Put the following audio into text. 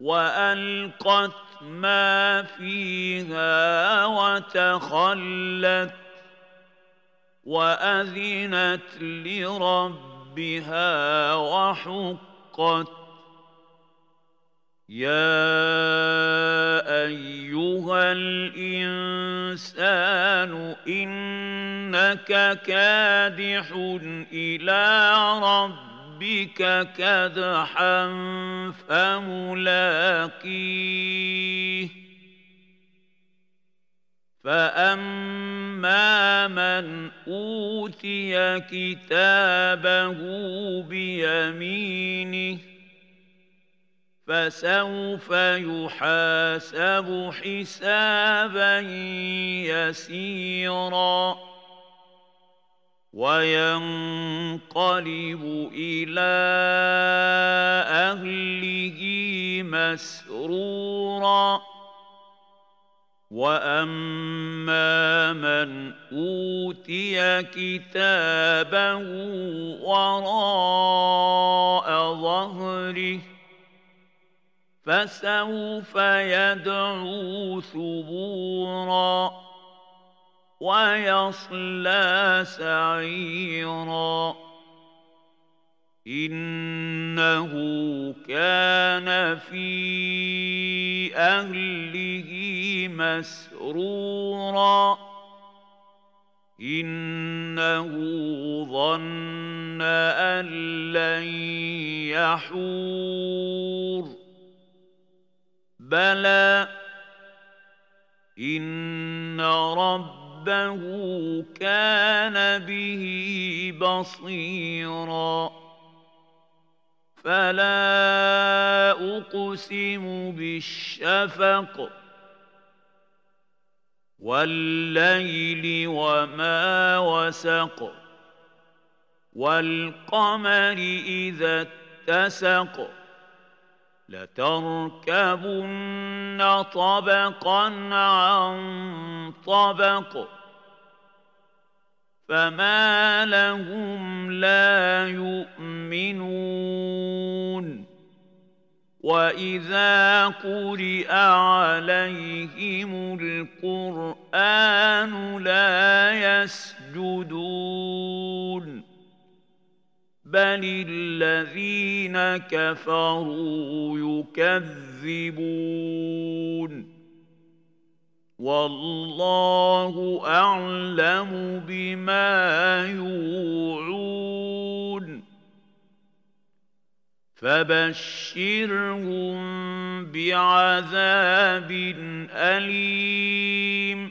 وألقت ما فيها وتخلت وأذنت لربها وحقت يا أيها الإنسان إنك كادح إلى ربك ربك كدحا فملاقيه. فأما من أوتي كتابه بيمينه فسوف يحاسب حسابا يسيرا. وينقلب إلى أهله مسرورا. وأما من أوتي كتابه وراء ظهره فسوف يدعو ثبورا. ويصلى سعيرا. إنه كان في أهله مسرورا. إنه ظن أن لن يحور. بلى إن رب ربه كان به بصيرا. فلا أقسم بالشفق والليل وما وسق والقمر إذا اتسق. لتركبن طبقا عن طبق فما لهم لا يؤمنون. وإذا قرئ عليهم القرآن لا بل الذين كفروا يكذبون والله اعلم بما يوعون فبشرهم بعذاب اليم